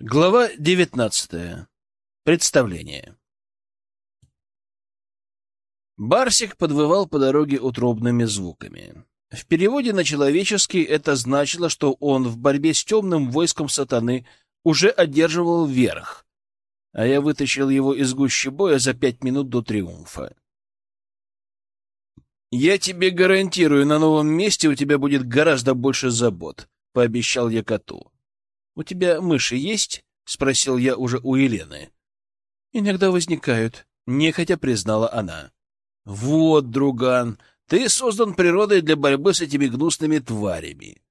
Глава девятнадцатая. Представление. Барсик подвывал по дороге утробными звуками. В переводе на человеческий это значило, что он в борьбе с темным войском сатаны уже одерживал верх, а я вытащил его из гущи боя за пять минут до триумфа. «Я тебе гарантирую, на новом месте у тебя будет гораздо больше забот», — пообещал я коту. «У тебя мыши есть?» — спросил я уже у Елены. «Иногда возникают», — нехотя признала она. «Вот, друган, ты создан природой для борьбы с этими гнусными тварями.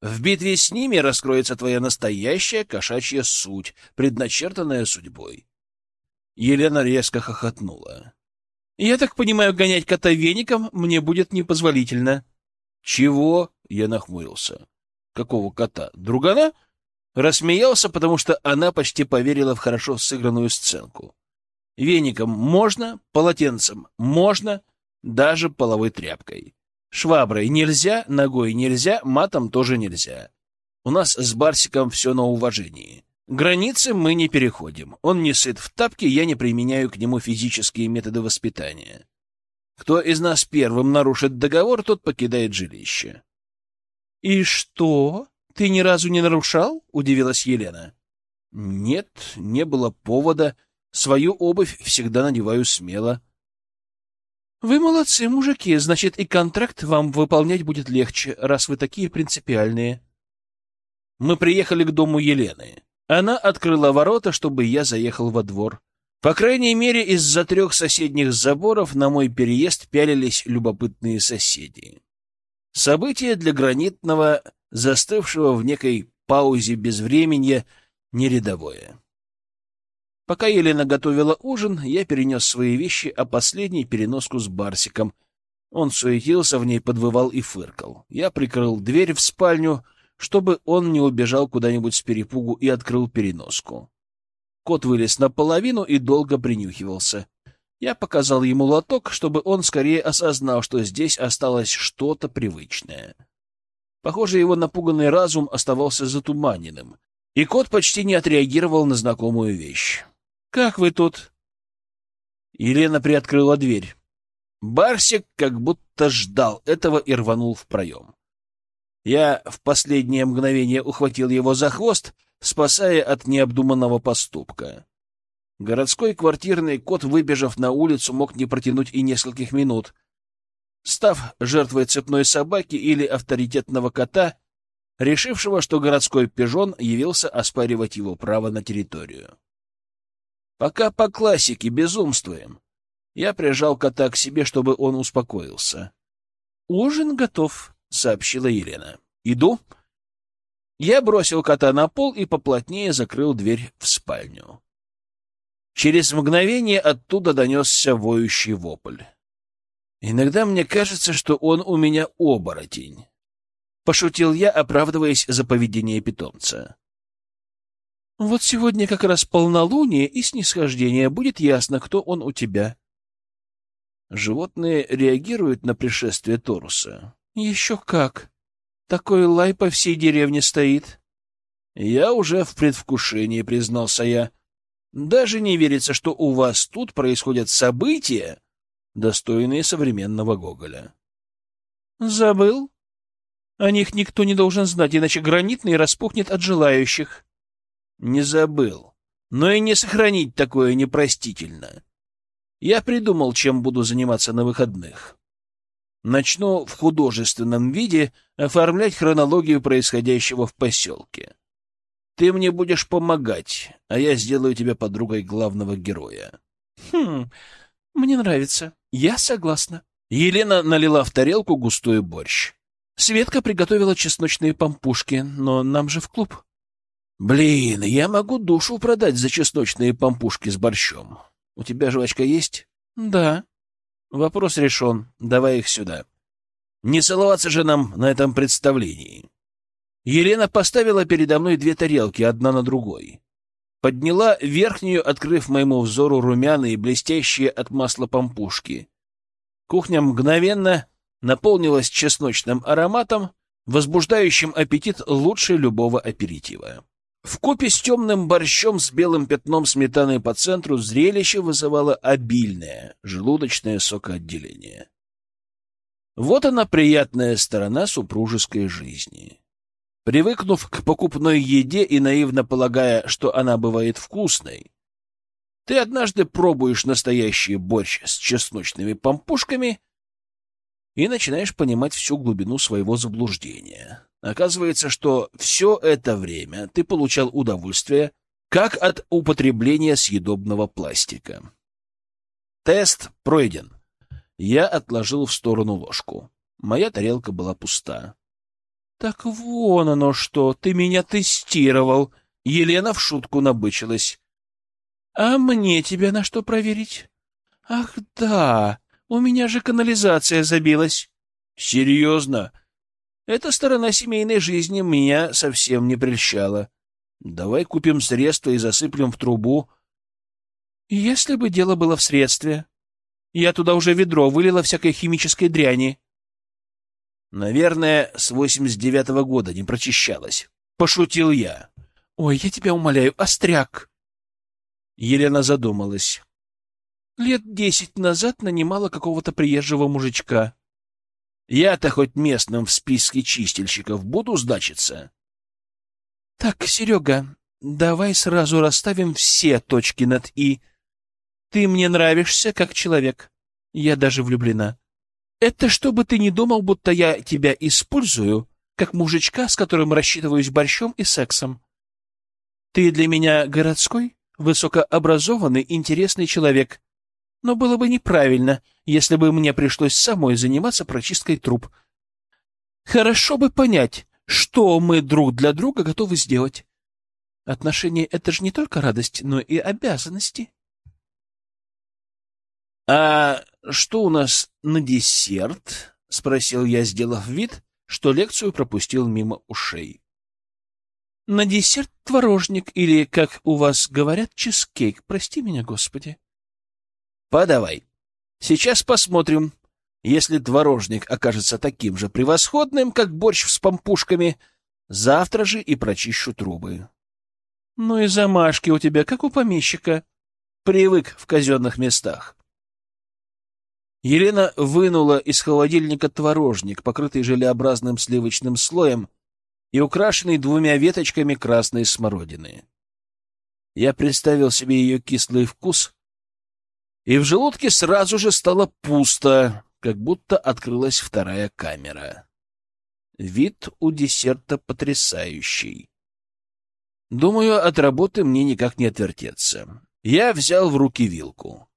В битве с ними раскроется твоя настоящая кошачья суть, предначертанная судьбой». Елена резко хохотнула. Я так понимаю, гонять кота веником мне будет непозволительно. Чего? Я нахмурился. Какого кота? Другана? Рассмеялся, потому что она почти поверила в хорошо сыгранную сценку. Веником можно, полотенцем можно, даже половой тряпкой. Шваброй нельзя, ногой нельзя, матом тоже нельзя. У нас с Барсиком все на уважении. Границы мы не переходим. Он не сыт в тапке, я не применяю к нему физические методы воспитания. Кто из нас первым нарушит договор, тот покидает жилище. — И что? Ты ни разу не нарушал? — удивилась Елена. — Нет, не было повода. Свою обувь всегда надеваю смело. — Вы молодцы, мужики, значит, и контракт вам выполнять будет легче, раз вы такие принципиальные. Мы приехали к дому Елены. Она открыла ворота, чтобы я заехал во двор. По крайней мере, из-за трех соседних заборов на мой переезд пялились любопытные соседи. Событие для гранитного, застывшего в некой паузе безвременья, нерядовое. Пока Елена готовила ужин, я перенес свои вещи, а последний — переноску с Барсиком. Он суетился в ней, подвывал и фыркал. Я прикрыл дверь в спальню — чтобы он не убежал куда-нибудь с перепугу и открыл переноску. Кот вылез наполовину и долго принюхивался. Я показал ему лоток, чтобы он скорее осознал, что здесь осталось что-то привычное. Похоже, его напуганный разум оставался затуманенным, и кот почти не отреагировал на знакомую вещь. — Как вы тут? Елена приоткрыла дверь. Барсик как будто ждал этого и рванул в проем. Я в последнее мгновение ухватил его за хвост, спасая от необдуманного поступка. Городской квартирный кот, выбежав на улицу, мог не протянуть и нескольких минут. Став жертвой цепной собаки или авторитетного кота, решившего, что городской пижон явился оспаривать его право на территорию. Пока по классике безумствуем. Я прижал кота к себе, чтобы он успокоился. — Ужин готов, — сообщила Елена. «Иду». Я бросил кота на пол и поплотнее закрыл дверь в спальню. Через мгновение оттуда донесся воющий вопль. «Иногда мне кажется, что он у меня оборотень», — пошутил я, оправдываясь за поведение питомца. «Вот сегодня как раз полнолуние и снисхождение, будет ясно, кто он у тебя». Животные реагируют на пришествие Торуса. Еще как. Такой лай по всей деревне стоит. Я уже в предвкушении, признался я. Даже не верится, что у вас тут происходят события, достойные современного Гоголя. Забыл? О них никто не должен знать, иначе гранитный распухнет от желающих. Не забыл. Но и не сохранить такое непростительно. Я придумал, чем буду заниматься на выходных. Начну в художественном виде оформлять хронологию происходящего в поселке. Ты мне будешь помогать, а я сделаю тебя подругой главного героя. Хм, мне нравится. Я согласна. Елена налила в тарелку густой борщ. Светка приготовила чесночные пампушки, но нам же в клуб. Блин, я могу душу продать за чесночные пампушки с борщом. У тебя жвачка есть? Да. Вопрос решен. Давай их сюда. Не целоваться же нам на этом представлении. Елена поставила передо мной две тарелки, одна на другой. Подняла верхнюю, открыв моему взору румяные, блестящие от масла пампушки. Кухня мгновенно наполнилась чесночным ароматом, возбуждающим аппетит лучше любого аперитива. В купе с темным борщом с белым пятном сметаны по центру зрелище вызывало обильное желудочное сокоотделение. Вот она приятная сторона супружеской жизни. Привыкнув к покупной еде и наивно полагая, что она бывает вкусной, ты однажды пробуешь настоящий борщ с чесночными помпушками и начинаешь понимать всю глубину своего заблуждения. Оказывается, что все это время ты получал удовольствие как от употребления съедобного пластика. Тест пройден. Я отложил в сторону ложку. Моя тарелка была пуста. Так вон оно что, ты меня тестировал. Елена в шутку набычилась. А мне тебя на что проверить? Ах, да, у меня же канализация забилась. Серьезно? Эта сторона семейной жизни меня совсем не прельщала. Давай купим средства и засыплем в трубу. Если бы дело было в средстве. Я туда уже ведро вылила всякой химической дряни. Наверное, с 89-го года не прочищалась. Пошутил я. Ой, я тебя умоляю, остряк. Елена задумалась. Лет десять назад нанимала какого-то приезжего мужичка. Я-то хоть местным в списке чистильщиков буду значиться. Так, Серега, давай сразу расставим все точки над «и». Ты мне нравишься как человек. Я даже влюблена. Это чтобы ты не думал, будто я тебя использую, как мужичка, с которым рассчитываюсь борщом и сексом. Ты для меня городской, высокообразованный, интересный человек. Но было бы неправильно, если бы мне пришлось самой заниматься прочисткой труб. Хорошо бы понять, что мы друг для друга готовы сделать. Отношения — это же не только радость, но и обязанности. — А что у нас на десерт? — спросил я, сделав вид, что лекцию пропустил мимо ушей. — На десерт творожник или, как у вас говорят, чизкейк. Прости меня, Господи. — Подавай. Сейчас посмотрим. Если творожник окажется таким же превосходным, как борщ с помпушками, завтра же и прочищу трубы. — Ну и замашки у тебя, как у помещика. Привык в казенных местах. Елена вынула из холодильника творожник, покрытый желеобразным сливочным слоем и украшенный двумя веточками красной смородины. Я представил себе ее кислый вкус, и в желудке сразу же стало пусто, как будто открылась вторая камера. Вид у десерта потрясающий. Думаю, от работы мне никак не отвертеться. Я взял в руки вилку.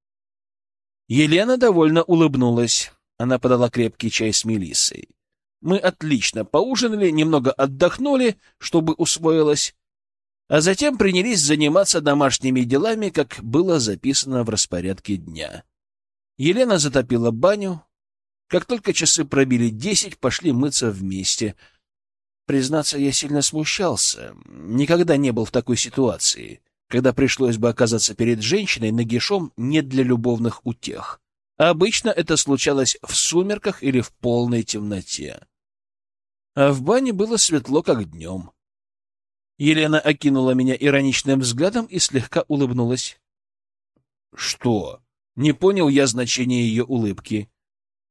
Елена довольно улыбнулась. Она подала крепкий чай с мелиссой. Мы отлично поужинали, немного отдохнули, чтобы усвоилось, а затем принялись заниматься домашними делами, как было записано в распорядке дня. Елена затопила баню. Как только часы пробили десять, пошли мыться вместе. Признаться, я сильно смущался. Никогда не был в такой ситуации когда пришлось бы оказаться перед женщиной нагишом не для любовных утех. Обычно это случалось в сумерках или в полной темноте. А в бане было светло, как днем. Елена окинула меня ироничным взглядом и слегка улыбнулась. — Что? Не понял я значения ее улыбки.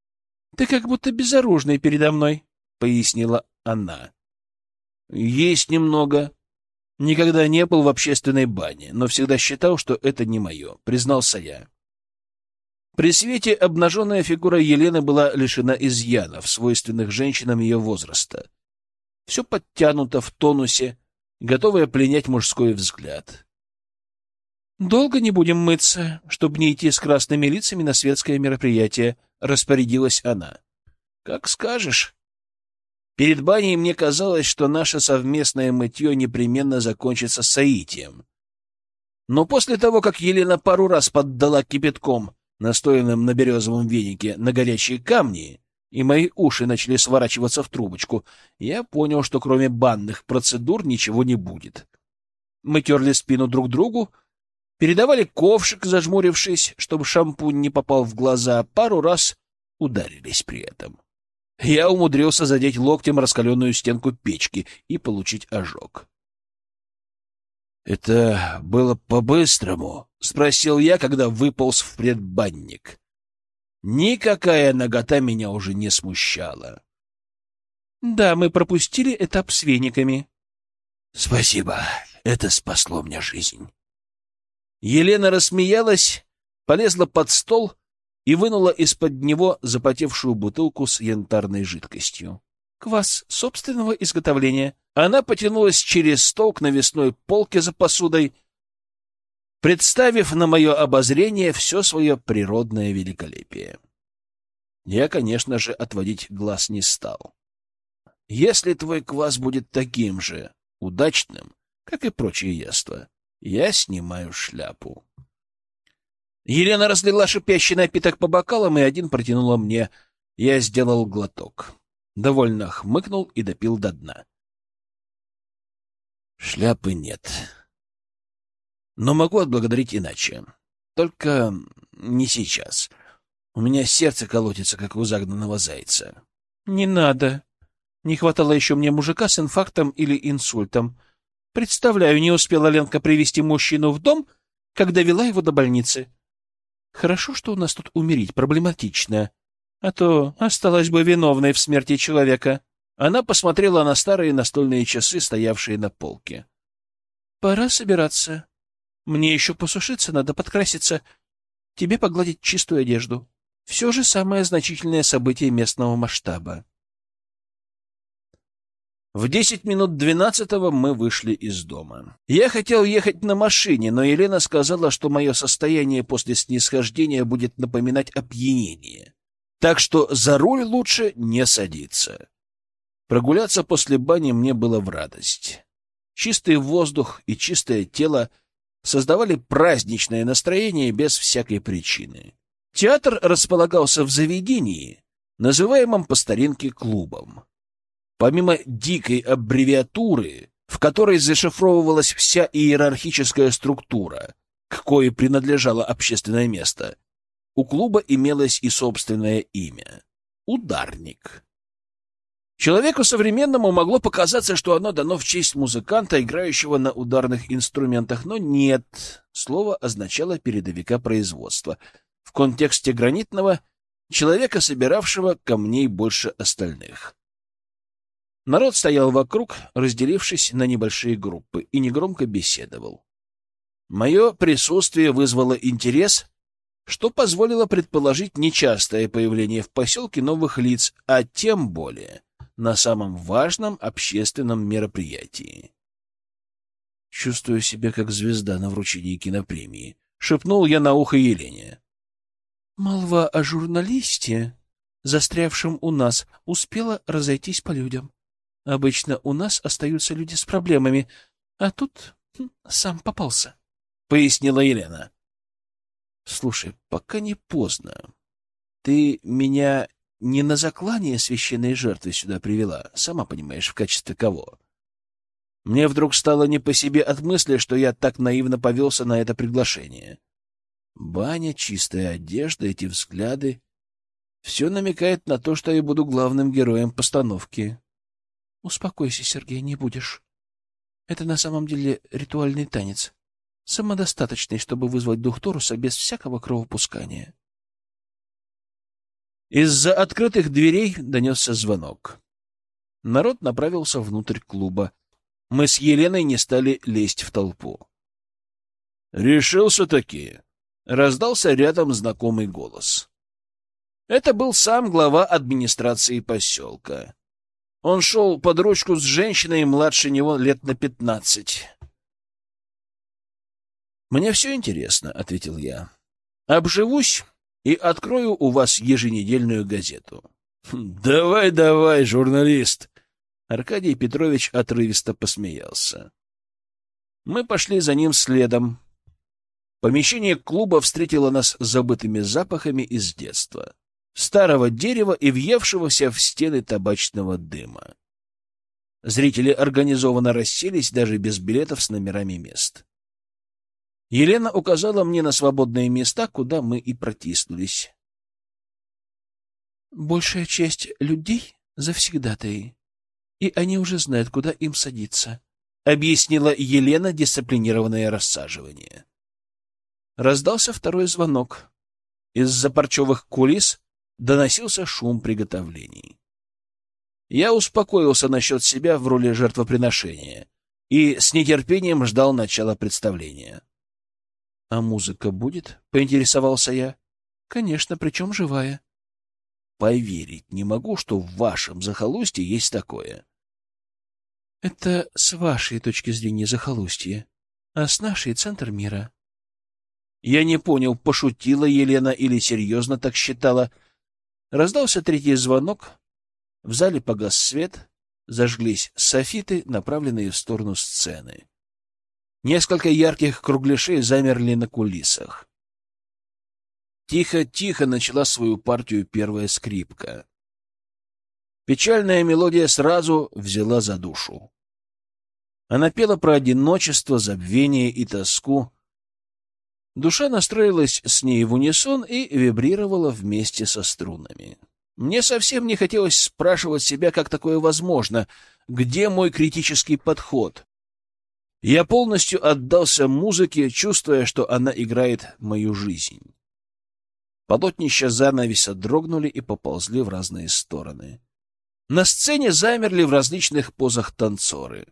— Ты как будто безоружный передо мной, — пояснила она. — Есть немного, Никогда не был в общественной бане, но всегда считал, что это не мое, признался я. При свете обнаженная фигура Елены была лишена изъянов, свойственных женщинам ее возраста. Все подтянуто в тонусе, готовая пленять мужской взгляд. «Долго не будем мыться, чтобы не идти с красными лицами на светское мероприятие», — распорядилась она. «Как скажешь». Перед баней мне казалось, что наше совместное мытье непременно закончится соитием. Но после того, как Елена пару раз поддала кипятком, настоянным на березовом венике, на горячие камни, и мои уши начали сворачиваться в трубочку, я понял, что кроме банных процедур ничего не будет. Мы терли спину друг другу, передавали ковшик, зажмурившись, чтобы шампунь не попал в глаза, пару раз ударились при этом я умудрился задеть локтем раскаленную стенку печки и получить ожог. Это было по-быстрому, спросил я, когда выполз в предбанник. Никакая нагота меня уже не смущала. Да, мы пропустили этап с вениками. Спасибо, это спасло мне жизнь. Елена рассмеялась, полезла под стол и вынула из-под него запотевшую бутылку с янтарной жидкостью. Квас собственного изготовления. Она потянулась через стол к навесной полке за посудой, представив на мое обозрение все свое природное великолепие. Я, конечно же, отводить глаз не стал. Если твой квас будет таким же удачным, как и прочие яства, я снимаю шляпу. Елена разлила шипящий напиток по бокалам и один протянула мне. Я сделал глоток. Довольно хмыкнул и допил до дна. Шляпы нет. Но могу отблагодарить иначе. Только не сейчас. У меня сердце колотится, как у загнанного зайца. Не надо. Не хватало еще мне мужика с инфарктом или инсультом. Представляю, не успела Ленка привести мужчину в дом, когда вела его до больницы. Хорошо, что у нас тут умереть проблематично, а то осталась бы виновной в смерти человека. Она посмотрела на старые настольные часы, стоявшие на полке. — Пора собираться. Мне еще посушиться надо, подкраситься. Тебе погладить чистую одежду. Все же самое значительное событие местного масштаба. В десять минут двенадцатого мы вышли из дома. Я хотел ехать на машине, но Елена сказала, что мое состояние после снисхождения будет напоминать опьянение. Так что за руль лучше не садиться. Прогуляться после бани мне было в радость. Чистый воздух и чистое тело создавали праздничное настроение без всякой причины. Театр располагался в заведении, называемом по старинке клубом. Помимо дикой аббревиатуры, в которой зашифровывалась вся иерархическая структура, к коей принадлежало общественное место, у клуба имелось и собственное имя — «Ударник». Человеку современному могло показаться, что оно дано в честь музыканта, играющего на ударных инструментах, но нет. Слово означало передовика производства. В контексте гранитного — человека, собиравшего камней больше остальных. Народ стоял вокруг, разделившись на небольшие группы, и негромко беседовал. Мое присутствие вызвало интерес, что позволило предположить нечастое появление в поселке новых лиц, а тем более на самом важном общественном мероприятии. «Чувствую себя как звезда на вручении кинопремии», — шепнул я на ухо Елене. «Молва о журналисте, застрявшем у нас, успела разойтись по людям. Обычно у нас остаются люди с проблемами, а тут хм, сам попался, — пояснила Елена. — Слушай, пока не поздно. Ты меня не на заклание священной жертвы сюда привела, сама понимаешь, в качестве кого. Мне вдруг стало не по себе от мысли, что я так наивно повелся на это приглашение. Баня, чистая одежда, эти взгляды — все намекает на то, что я буду главным героем постановки. Успокойся, Сергей, не будешь. Это на самом деле ритуальный танец, самодостаточный, чтобы вызвать дух Торуса без всякого кровопускания. Из-за открытых дверей донесся звонок. Народ направился внутрь клуба. Мы с Еленой не стали лезть в толпу. «Решился-таки!» — раздался рядом знакомый голос. Это был сам глава администрации поселка. Он шел под ручку с женщиной младше него лет на пятнадцать. «Мне все интересно», — ответил я. «Обживусь и открою у вас еженедельную газету». «Давай, давай, журналист!» Аркадий Петрович отрывисто посмеялся. Мы пошли за ним следом. Помещение клуба встретило нас забытыми запахами из детства старого дерева и въевшегося в стены табачного дыма. Зрители организованно расселись даже без билетов с номерами мест. Елена указала мне на свободные места, куда мы и протиснулись. Большая часть людей — завсегдатаи, и они уже знают, куда им садиться. объяснила Елена дисциплинированное рассаживание. Раздался второй звонок. Из-за парчевых кулис доносился шум приготовлений. Я успокоился насчет себя в роли жертвоприношения и с нетерпением ждал начала представления. — А музыка будет? — поинтересовался я. — Конечно, причем живая. — Поверить не могу, что в вашем захолустье есть такое. — Это с вашей точки зрения захолустье, а с нашей — центр мира. Я не понял, пошутила Елена или серьезно так считала. Раздался третий звонок, в зале погас свет, зажглись софиты, направленные в сторону сцены. Несколько ярких кругляшей замерли на кулисах. Тихо-тихо начала свою партию первая скрипка. Печальная мелодия сразу взяла за душу. Она пела про одиночество, забвение и тоску. Душа настроилась с ней в унисон и вибрировала вместе со струнами. Мне совсем не хотелось спрашивать себя, как такое возможно, где мой критический подход. Я полностью отдался музыке, чувствуя, что она играет мою жизнь. Полотнища занавеса дрогнули и поползли в разные стороны. На сцене замерли в различных позах танцоры.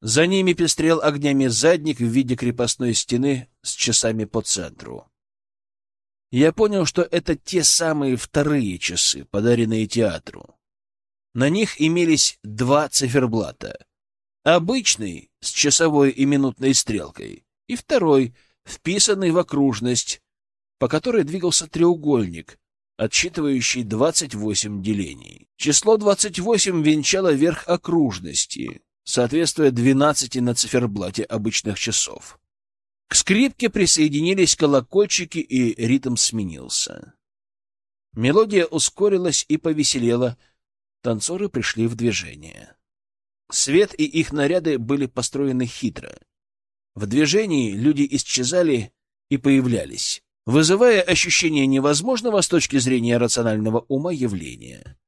За ними пестрел огнями задник в виде крепостной стены с часами по центру я понял, что это те самые вторые часы, подаренные театру. На них имелись два циферблата. Обычный, с часовой и минутной стрелкой, и второй, вписанный в окружность, по которой двигался треугольник, отсчитывающий 28 делений. Число 28 венчало верх окружности, соответствуя 12 на циферблате обычных часов. К скрипке присоединились колокольчики, и ритм сменился. Мелодия ускорилась и повеселела. Танцоры пришли в движение. Свет и их наряды были построены хитро. В движении люди исчезали и появлялись, вызывая ощущение невозможного с точки зрения рационального ума явления.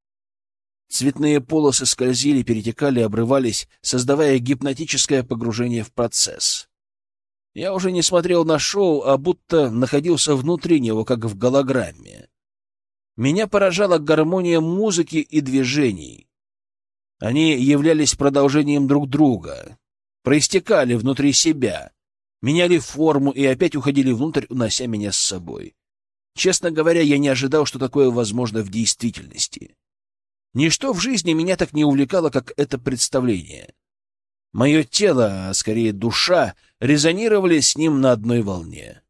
Цветные полосы скользили, перетекали, обрывались, создавая гипнотическое погружение в процесс. Я уже не смотрел на шоу, а будто находился внутри него, как в голограмме. Меня поражала гармония музыки и движений. Они являлись продолжением друг друга, проистекали внутри себя, меняли форму и опять уходили внутрь, унося меня с собой. Честно говоря, я не ожидал, что такое возможно в действительности. Ничто в жизни меня так не увлекало, как это представление. Мое тело, а скорее душа, резонировали с ним на одной волне.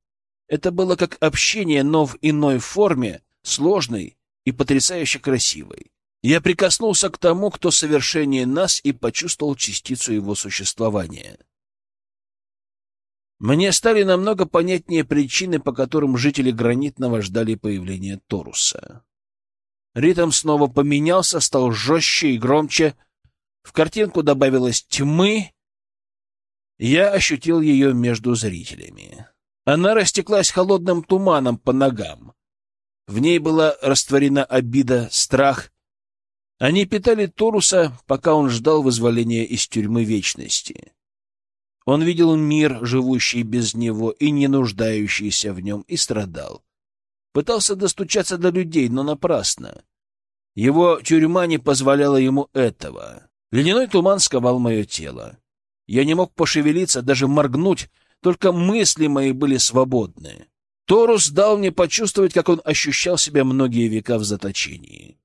Это было как общение, но в иной форме, сложной и потрясающе красивой. Я прикоснулся к тому, кто совершеннее нас, и почувствовал частицу его существования. Мне стали намного понятнее причины, по которым жители Гранитного ждали появления Торуса. Ритм снова поменялся, стал жестче и громче — в картинку добавилось тьмы. Я ощутил ее между зрителями. Она растеклась холодным туманом по ногам. В ней была растворена обида, страх. Они питали Торуса, пока он ждал вызволения из тюрьмы вечности. Он видел мир, живущий без него и не нуждающийся в нем, и страдал. Пытался достучаться до людей, но напрасно. Его тюрьма не позволяла ему этого. Ледяной туман сковал мое тело. Я не мог пошевелиться, даже моргнуть, только мысли мои были свободны. Торус дал мне почувствовать, как он ощущал себя многие века в заточении.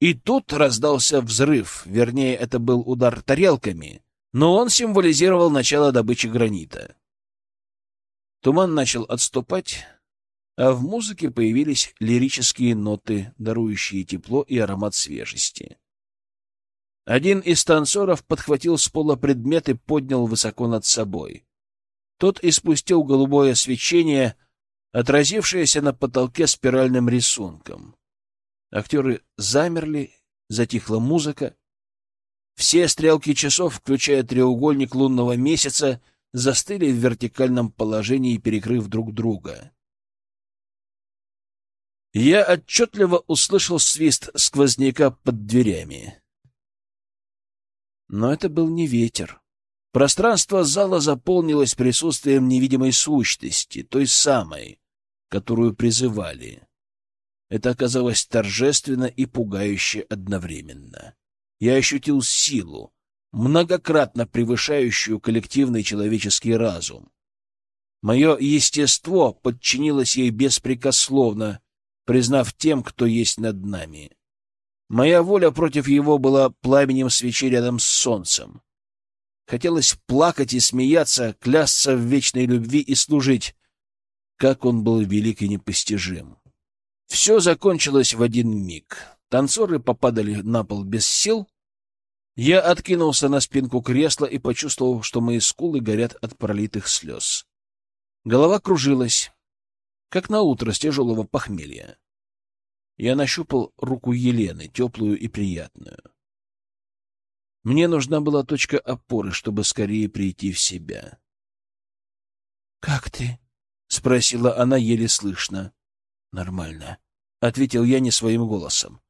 И тут раздался взрыв, вернее, это был удар тарелками, но он символизировал начало добычи гранита. Туман начал отступать, а в музыке появились лирические ноты, дарующие тепло и аромат свежести. Один из танцоров подхватил с пола предмет и поднял высоко над собой. Тот испустил голубое свечение, отразившееся на потолке спиральным рисунком. Актеры замерли, затихла музыка. Все стрелки часов, включая треугольник лунного месяца, застыли в вертикальном положении, перекрыв друг друга. Я отчетливо услышал свист сквозняка под дверями. Но это был не ветер. Пространство зала заполнилось присутствием невидимой сущности, той самой, которую призывали. Это оказалось торжественно и пугающе одновременно. Я ощутил силу, многократно превышающую коллективный человеческий разум. Мое естество подчинилось ей беспрекословно, признав тем, кто есть над нами. Моя воля против его была пламенем свечи рядом с солнцем. Хотелось плакать и смеяться, клясться в вечной любви и служить. Как он был велик и непостижим. Все закончилось в один миг. Танцоры попадали на пол без сил. Я откинулся на спинку кресла и почувствовал, что мои скулы горят от пролитых слез. Голова кружилась, как на утро с тяжелого похмелья. Я нащупал руку Елены, теплую и приятную. Мне нужна была точка опоры, чтобы скорее прийти в себя. — Как ты? — спросила она еле слышно. — Нормально, — ответил я не своим голосом.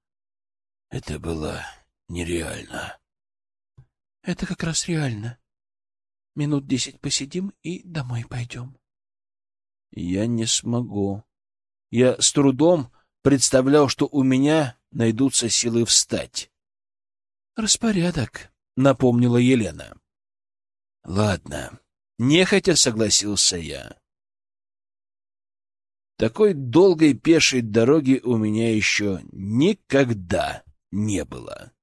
— Это было нереально. — Это как раз реально. Минут десять посидим и домой пойдем. — Я не смогу. Я с трудом представлял, что у меня найдутся силы встать. «Распорядок», — напомнила Елена. «Ладно», — нехотя согласился я. Такой долгой пешей дороги у меня еще никогда не было.